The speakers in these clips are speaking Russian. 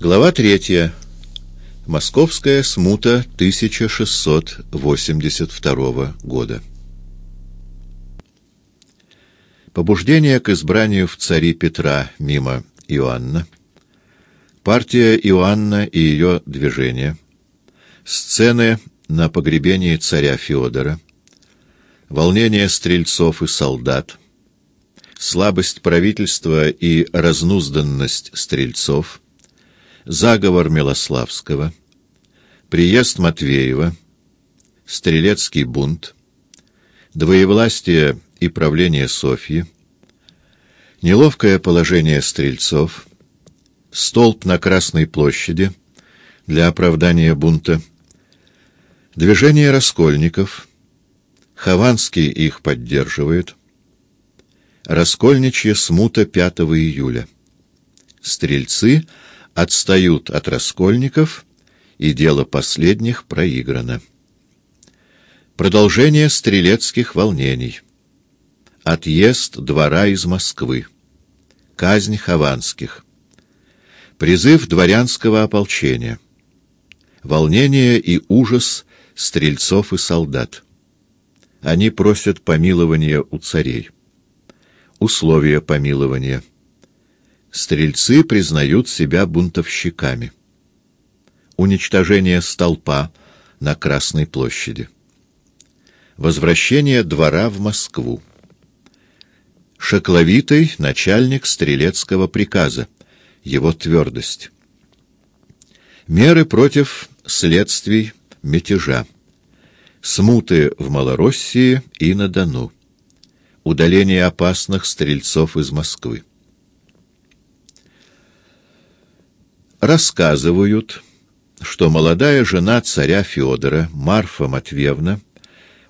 Глава третья. Московская смута 1682 года. Побуждение к избранию в цари Петра мимо Иоанна. Партия Иоанна и ее движение. Сцены на погребении царя Феодора. Волнение стрельцов и солдат. Слабость правительства и разнузданность стрельцов. Заговор Милославского. Приезд Матвеева. Стрелецкий бунт. Двоевластие и правление Софьи. Неловкое положение стрельцов. Столб на Красной площади для оправдания бунта. Движение раскольников. Хованский их поддерживает. Раскольничья смута 5 июля. Стрельцы отстают от раскольников, и дело последних проиграно. Продолжение стрелецких волнений. Отъезд двора из Москвы. Казнь Хованских. Призыв дворянского ополчения. Волнение и ужас стрельцов и солдат. Они просят помилования у царей. Условия помилования. Стрельцы признают себя бунтовщиками. Уничтожение столпа на Красной площади. Возвращение двора в Москву. Шакловитый — начальник стрелецкого приказа. Его твердость. Меры против следствий мятежа. Смуты в Малороссии и на Дону. Удаление опасных стрельцов из Москвы. Рассказывают, что молодая жена царя Федора, Марфа Матвеевна,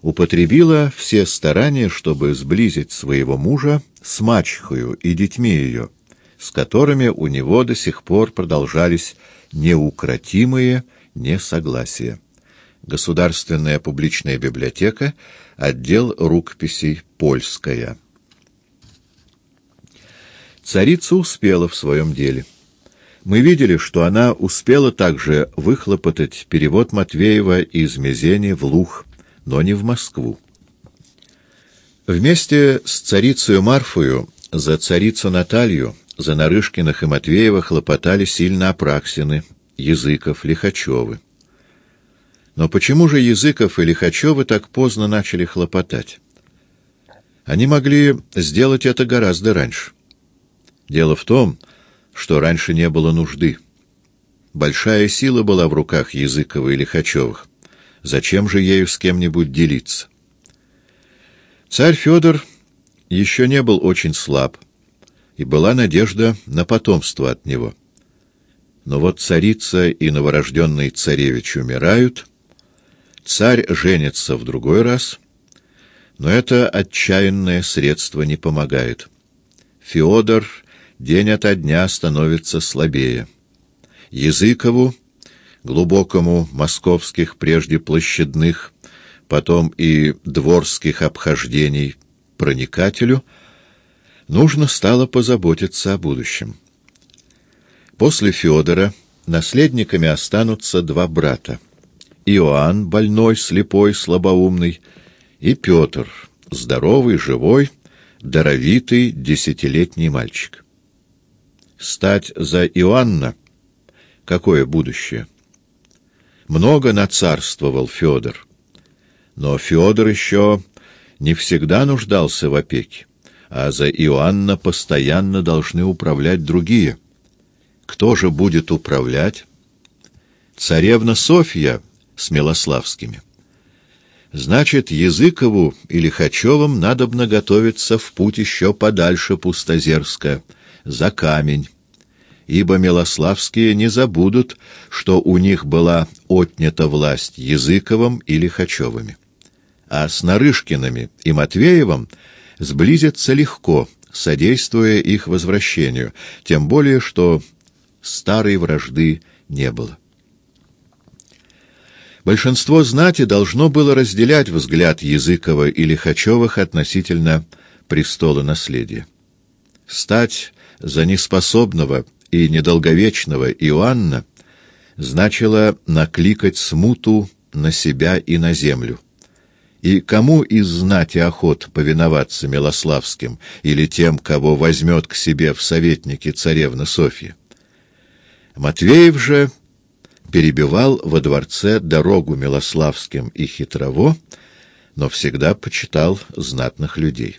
употребила все старания, чтобы сблизить своего мужа с мачехою и детьми ее, с которыми у него до сих пор продолжались неукротимые несогласия. Государственная публичная библиотека, отдел рукописей «Польская». Царица успела в своем деле. Мы видели, что она успела также выхлопотать перевод Матвеева из Мезени в Лух, но не в Москву. Вместе с царицей Марфою за царицу Наталью, за Нарышкиных и Матвеева хлопотали сильно Апраксины, Языков, Лихачевы. Но почему же Языков и Лихачевы так поздно начали хлопотать? Они могли сделать это гораздо раньше. Дело в том, что раньше не было нужды. Большая сила была в руках Языкова и Лихачевых. Зачем же ею с кем-нибудь делиться? Царь Федор еще не был очень слаб, и была надежда на потомство от него. Но вот царица и новорожденный царевич умирают, царь женится в другой раз, но это отчаянное средство не помогает. Феодор день ото дня становится слабее. Языкову глубокому московских, прежде площадных, потом и дворских обхождений проникателю, нужно стало позаботиться о будущем. После Федора наследниками останутся два брата. Иоанн, больной, слепой, слабоумный, и Петр, здоровый, живой, даровитый, десятилетний мальчик. Стать за Иоанна — какое будущее? Много нацарствовал Федор. Но Федор еще не всегда нуждался в опеке, а за Иоанна постоянно должны управлять другие. Кто же будет управлять? Царевна Софья с Милославскими. Значит, Языкову или Хачевым надобно готовиться в путь еще подальше Пустозерска, за камень ибо Милославские не забудут, что у них была отнята власть Языковым и Лихачевыми. А с Нарышкиными и Матвеевым сблизиться легко, содействуя их возвращению, тем более, что старой вражды не было. Большинство знати должно было разделять взгляд Языкова и Лихачевых относительно престола наследия. Стать за неспособного и недолговечного Иоанна значило накликать смуту на себя и на землю. И кому из знати охот повиноваться Милославским или тем, кого возьмет к себе в советники царевна Софья? Матвеев же перебивал во дворце дорогу Милославским и хитрово, но всегда почитал знатных людей.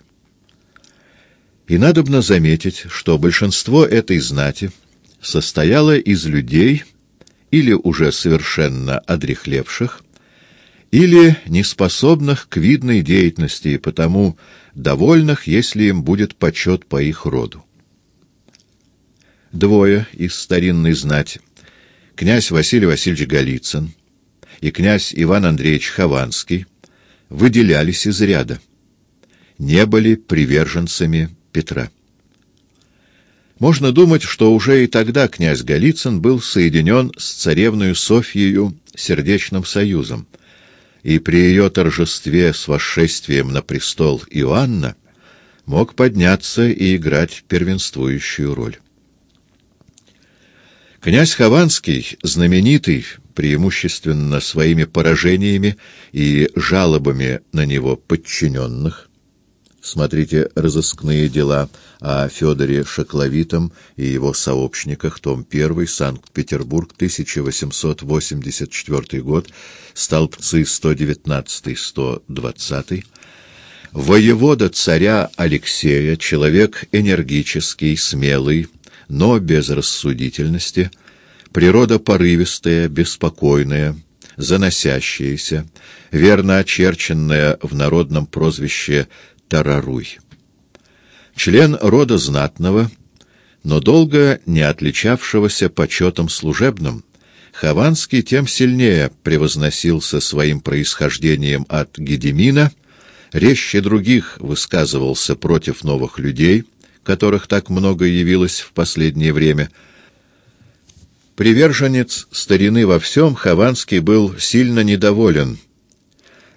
И надобно заметить, что большинство этой знати состояло из людей, или уже совершенно одрехлевших, или неспособных к видной деятельности и потому довольных, если им будет почет по их роду. Двое из старинной знати, князь Василий Васильевич Голицын и князь Иван Андреевич Хованский, выделялись из ряда, не были приверженцами Петра. Можно думать, что уже и тогда князь Голицын был соединен с царевною Софьею сердечным союзом, и при ее торжестве с восшествием на престол Иоанна мог подняться и играть первенствующую роль. Князь Хованский, знаменитый преимущественно своими поражениями и жалобами на него подчиненных, Смотрите «Разыскные дела» о Федоре Шакловитом и его сообщниках, том 1, Санкт-Петербург, 1884 год, столбцы 119-120. Воевода царя Алексея, человек энергический, смелый, но без рассудительности, природа порывистая, беспокойная, заносящаяся, верно очерченная в народном прозвище Тараруй. Член рода знатного, но долго не отличавшегося почетом служебным, Хованский тем сильнее превозносился своим происхождением от Гедемина, резче других высказывался против новых людей, которых так много явилось в последнее время. Приверженец старины во всем, Хованский был сильно недоволен —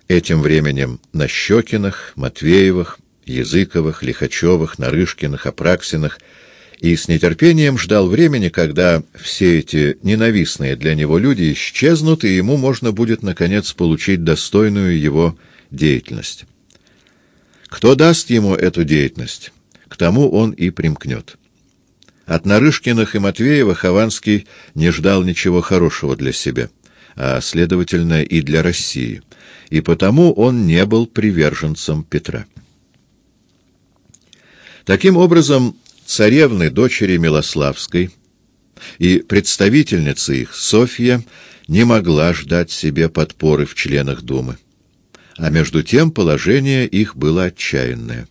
Этим временем на Щекинах, Матвеевых, Языковых, Лихачевых, Нарышкиных, Апраксиных и с нетерпением ждал времени, когда все эти ненавистные для него люди исчезнут, и ему можно будет, наконец, получить достойную его деятельность. Кто даст ему эту деятельность, к тому он и примкнет. От Нарышкиных и Матвеева Хованский не ждал ничего хорошего для себя, а, следовательно, и для России — и потому он не был приверженцем Петра. Таким образом, царевны дочери Милославской и представительница их, Софья, не могла ждать себе подпоры в членах Думы. А между тем положение их было отчаянное.